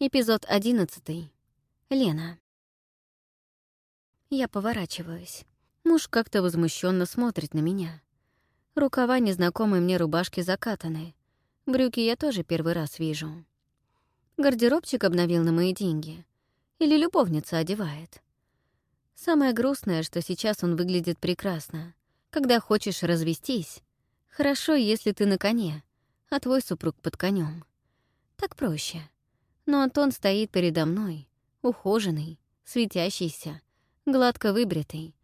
Эпизод одиннадцатый. Лена. Я поворачиваюсь. Муж как-то возмущенно смотрит на меня. Рукава незнакомой мне рубашки закатаны. Брюки я тоже первый раз вижу. Гардеробчик обновил на мои деньги. Или любовница одевает. Самое грустное, что сейчас он выглядит прекрасно. Когда хочешь развестись, хорошо, если ты на коне, а твой супруг под конем. Так проще. Но Антон стоит передо мной, ухоженный, светящийся, гладко выбритый,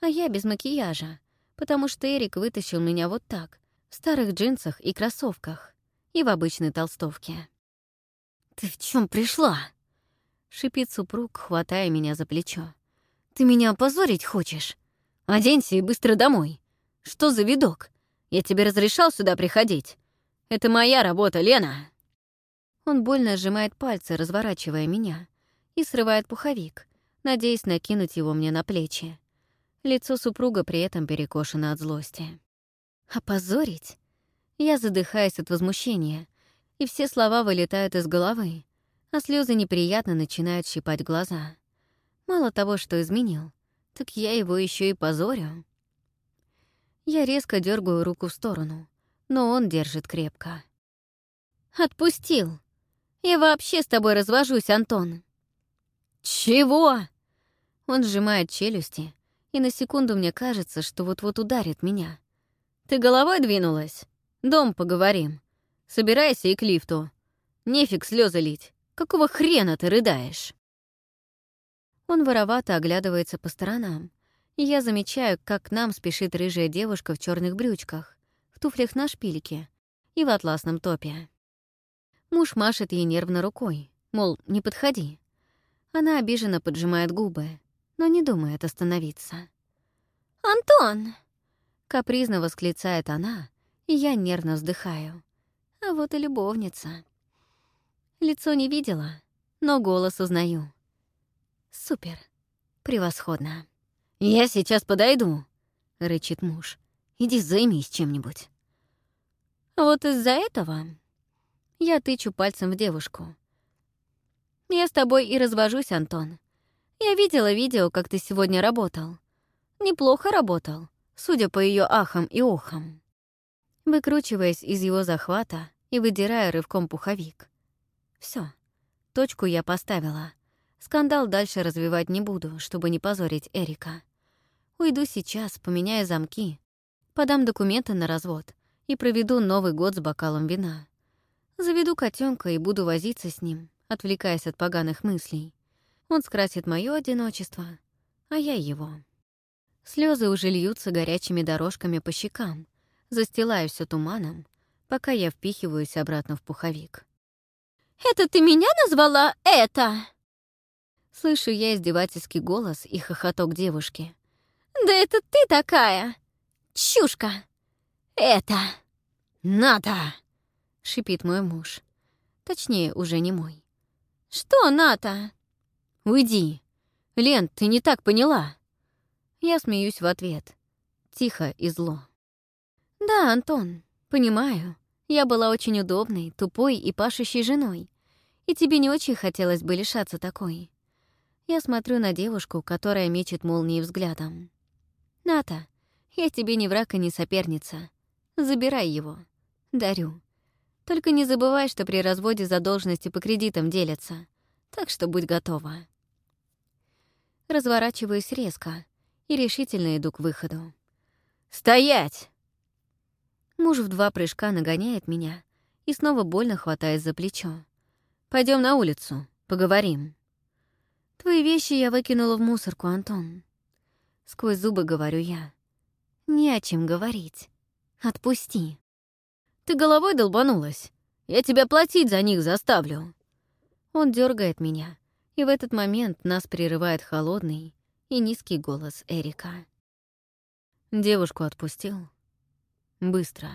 а я без макияжа, потому что Эрик вытащил меня вот так, в старых джинсах и кроссовках, и в обычной толстовке. «Ты в чем пришла?» — шипит супруг, хватая меня за плечо. «Ты меня опозорить хочешь? Оденься и быстро домой. Что за видок? Я тебе разрешал сюда приходить. Это моя работа, Лена!» Он больно сжимает пальцы, разворачивая меня, и срывает пуховик, надеясь накинуть его мне на плечи. Лицо супруга при этом перекошено от злости. «Опозорить?» Я задыхаюсь от возмущения, и все слова вылетают из головы, а слезы неприятно начинают щипать глаза. Мало того, что изменил, так я его еще и позорю. Я резко дергаю руку в сторону, но он держит крепко. «Отпустил!» Я вообще с тобой развожусь, Антон». «Чего?» Он сжимает челюсти, и на секунду мне кажется, что вот-вот ударит меня. «Ты головой двинулась? Дом поговорим. Собирайся и к лифту. Нефиг слезы лить. Какого хрена ты рыдаешь?» Он воровато оглядывается по сторонам, и я замечаю, как к нам спешит рыжая девушка в черных брючках, в туфлях на шпильке и в атласном топе. Муж машет ей нервно рукой, мол, не подходи. Она обиженно поджимает губы, но не думает остановиться. «Антон!» — капризно восклицает она, и я нервно вздыхаю. А вот и любовница. Лицо не видела, но голос узнаю. Супер. Превосходно. «Я сейчас подойду», — рычит муж. «Иди займись чем-нибудь». Вот из-за этого я тычу пальцем в девушку. «Я с тобой и развожусь, Антон. Я видела видео, как ты сегодня работал. Неплохо работал, судя по ее ахам и охам». Выкручиваясь из его захвата и выдирая рывком пуховик. Все, точку я поставила. Скандал дальше развивать не буду, чтобы не позорить Эрика. Уйду сейчас, поменяю замки, подам документы на развод и проведу Новый год с бокалом вина. Заведу котенка и буду возиться с ним, отвлекаясь от поганых мыслей. Он скрасит мое одиночество, а я его. Слезы уже льются горячими дорожками по щекам, застилая все туманом, пока я впихиваюсь обратно в пуховик. «Это ты меня назвала это?» Слышу я издевательский голос и хохоток девушки. «Да это ты такая! Чушка! Это! Надо!» — шипит мой муж. Точнее, уже не мой. «Что, Ната?» «Уйди! Лен, ты не так поняла!» Я смеюсь в ответ. Тихо и зло. «Да, Антон, понимаю. Я была очень удобной, тупой и пашущей женой. И тебе не очень хотелось бы лишаться такой. Я смотрю на девушку, которая мечет молнией взглядом. «Ната, я тебе не враг и не соперница. Забирай его. Дарю. Только не забывай, что при разводе задолженности по кредитам делятся. Так что будь готова. Разворачиваюсь резко и решительно иду к выходу. «Стоять!» Муж в два прыжка нагоняет меня и снова больно хватает за плечо. Пойдем на улицу, поговорим». «Твои вещи я выкинула в мусорку, Антон». Сквозь зубы говорю я. «Не о чем говорить. Отпусти». Ты головой долбанулась? Я тебя платить за них заставлю». Он дергает меня, и в этот момент нас прерывает холодный и низкий голос Эрика. Девушку отпустил. Быстро.